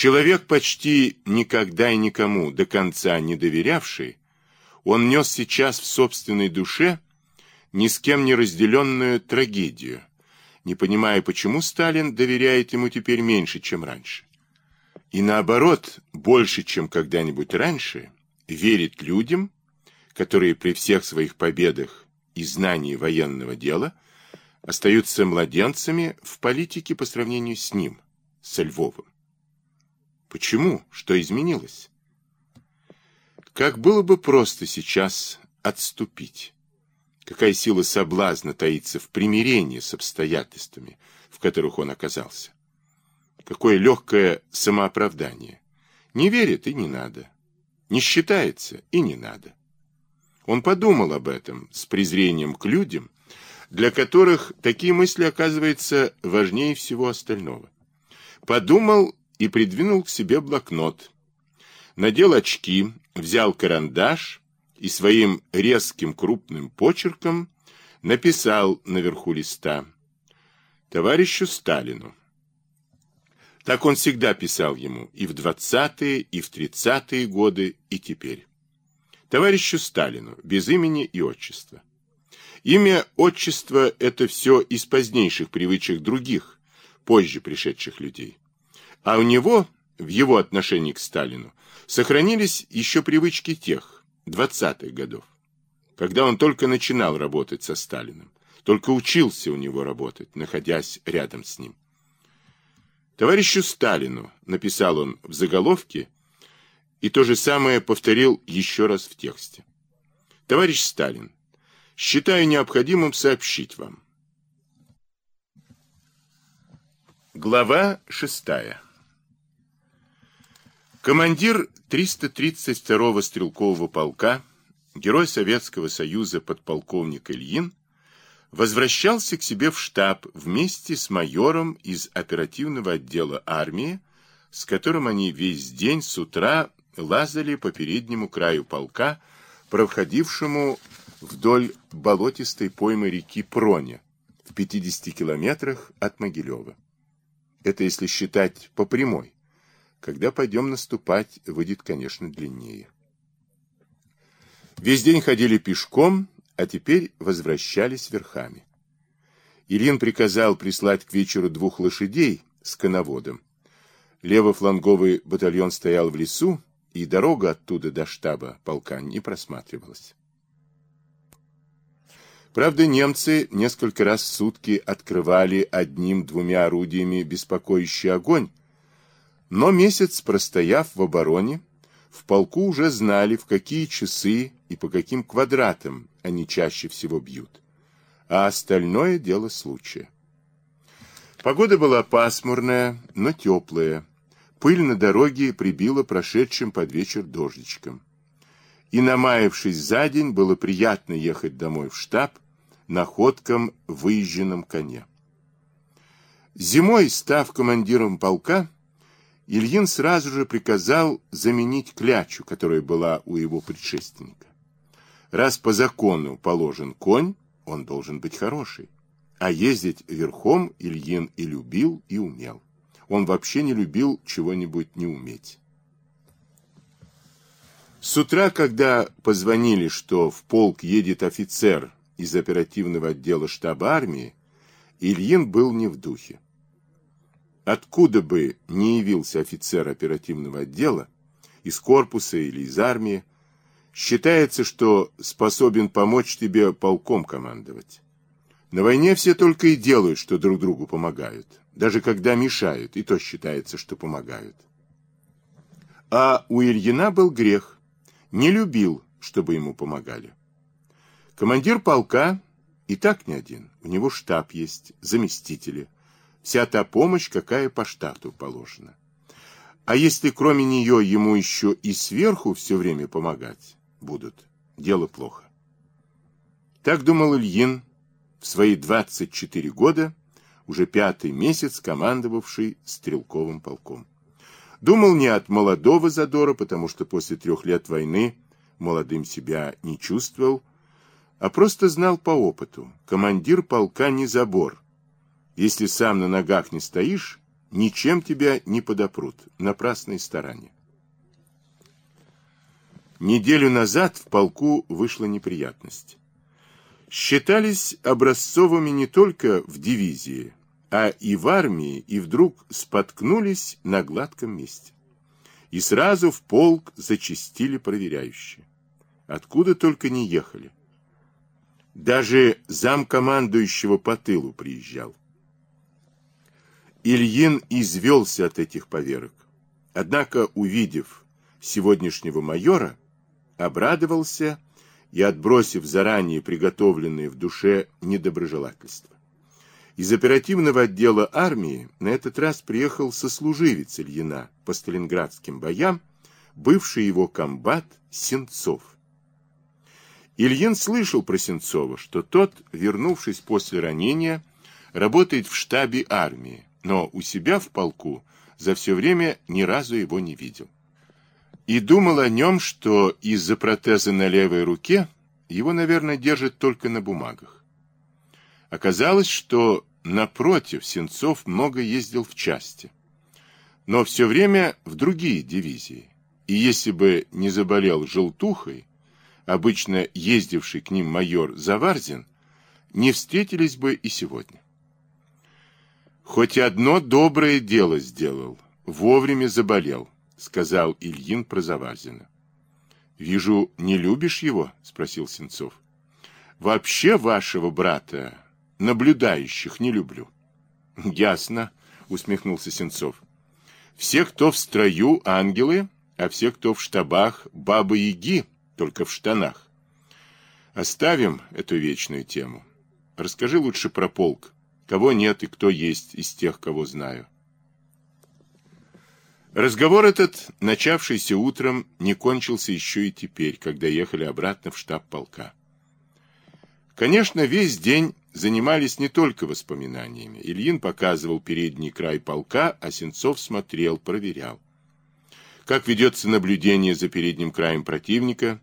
Человек, почти никогда и никому до конца не доверявший, он нес сейчас в собственной душе ни с кем не разделенную трагедию, не понимая, почему Сталин доверяет ему теперь меньше, чем раньше. И наоборот, больше, чем когда-нибудь раньше, верит людям, которые при всех своих победах и знании военного дела остаются младенцами в политике по сравнению с ним, со Львовым. Почему? Что изменилось? Как было бы просто сейчас отступить? Какая сила соблазна таится в примирении с обстоятельствами, в которых он оказался? Какое легкое самооправдание. Не верит и не надо. Не считается и не надо. Он подумал об этом с презрением к людям, для которых такие мысли, оказывается, важнее всего остального. Подумал и придвинул к себе блокнот. Надел очки, взял карандаш и своим резким крупным почерком написал наверху листа «Товарищу Сталину». Так он всегда писал ему и в двадцатые, и в тридцатые годы, и теперь. Товарищу Сталину, без имени и отчества. Имя, отчество – это все из позднейших привычек других, позже пришедших людей. А у него, в его отношении к Сталину, сохранились еще привычки тех, двадцатых годов, когда он только начинал работать со Сталиным, только учился у него работать, находясь рядом с ним. Товарищу Сталину, написал он в заголовке, и то же самое повторил еще раз в тексте. Товарищ Сталин, считаю необходимым сообщить вам. Глава шестая. Командир 332-го стрелкового полка, герой Советского Союза подполковник Ильин, возвращался к себе в штаб вместе с майором из оперативного отдела армии, с которым они весь день с утра лазали по переднему краю полка, проходившему вдоль болотистой поймы реки Проня в 50 километрах от Могилева. Это если считать по прямой. Когда пойдем наступать, выйдет, конечно, длиннее. Весь день ходили пешком, а теперь возвращались верхами. Ильин приказал прислать к вечеру двух лошадей с коноводом. Левофланговый батальон стоял в лесу, и дорога оттуда до штаба полка не просматривалась. Правда, немцы несколько раз в сутки открывали одним-двумя орудиями беспокоящий огонь, но месяц простояв в обороне, в полку уже знали, в какие часы и по каким квадратам они чаще всего бьют. А остальное дело случая. Погода была пасмурная, но теплая. Пыль на дороге прибила прошедшим под вечер дождичком. И, намаявшись за день, было приятно ехать домой в штаб на ходком выезженном коне. Зимой, став командиром полка, Ильин сразу же приказал заменить клячу, которая была у его предшественника. Раз по закону положен конь, он должен быть хороший. А ездить верхом Ильин и любил, и умел. Он вообще не любил чего-нибудь не уметь. С утра, когда позвонили, что в полк едет офицер из оперативного отдела штаба армии, Ильин был не в духе. Откуда бы не явился офицер оперативного отдела, из корпуса или из армии, считается, что способен помочь тебе полком командовать. На войне все только и делают, что друг другу помогают. Даже когда мешают, и то считается, что помогают. А у Ильина был грех. Не любил, чтобы ему помогали. Командир полка и так не один. У него штаб есть, заместители – вся та помощь, какая по штату положена. А если кроме нее ему еще и сверху все время помогать будут, дело плохо. Так думал Ильин в свои 24 года, уже пятый месяц командовавший стрелковым полком. Думал не от молодого задора, потому что после трех лет войны молодым себя не чувствовал, а просто знал по опыту. Командир полка не забор, если сам на ногах не стоишь, ничем тебя не подопрут, напрасные старания. Неделю назад в полку вышла неприятность. Считались образцовыми не только в дивизии, а и в армии, и вдруг споткнулись на гладком месте. И сразу в полк зачистили проверяющие. Откуда только не ехали. Даже замкомандующего по тылу приезжал. Ильин извелся от этих поверок. Однако, увидев сегодняшнего майора, обрадовался и, отбросив заранее приготовленные в душе недоброжелательства. Из оперативного отдела армии на этот раз приехал сослуживец Ильина по сталинградским боям, бывший его комбат Сенцов. Ильин слышал про Сенцова, что тот, вернувшись после ранения, работает в штабе армии, но у себя в полку за все время ни разу его не видел. И думал о нем, что из-за протеза на левой руке его, наверное, держат только на бумагах. Оказалось, что напротив Сенцов много ездил в части, но все время в другие дивизии. И если бы не заболел желтухой, обычно ездивший к ним майор Заварзин, не встретились бы и сегодня. Хоть одно доброе дело сделал, вовремя заболел, сказал Ильин про Заварзина. Вижу, не любишь его? спросил Сенцов. Вообще вашего брата, наблюдающих, не люблю. Ясно, усмехнулся Сенцов. Все, кто в строю, ангелы, а все, кто в штабах, бабы-яги, только в штанах. Оставим эту вечную тему. Расскажи лучше про полк. Кого нет и кто есть из тех, кого знаю. Разговор этот, начавшийся утром, не кончился еще и теперь, когда ехали обратно в штаб полка. Конечно, весь день занимались не только воспоминаниями. Ильин показывал передний край полка, а Сенцов смотрел, проверял. Как ведется наблюдение за передним краем противника,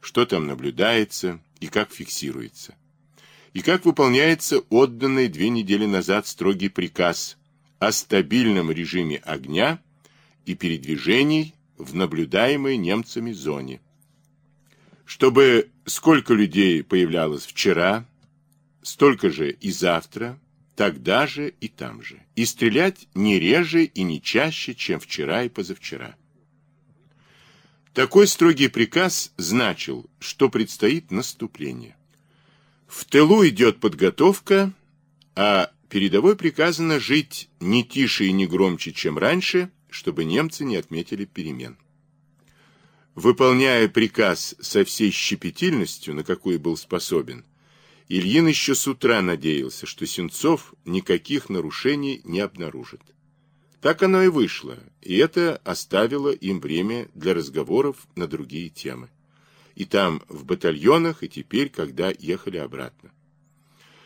что там наблюдается и как фиксируется. И как выполняется отданный две недели назад строгий приказ о стабильном режиме огня и передвижений в наблюдаемой немцами зоне. Чтобы сколько людей появлялось вчера, столько же и завтра, тогда же и там же. И стрелять не реже и не чаще, чем вчера и позавчера. Такой строгий приказ значил, что предстоит наступление. Тылу идет подготовка, а передовой приказано жить не тише и не громче, чем раньше, чтобы немцы не отметили перемен. Выполняя приказ со всей щепетильностью, на какую был способен, Ильин еще с утра надеялся, что Сенцов никаких нарушений не обнаружит. Так оно и вышло, и это оставило им время для разговоров на другие темы. И там, в батальонах, и теперь, когда ехали обратно.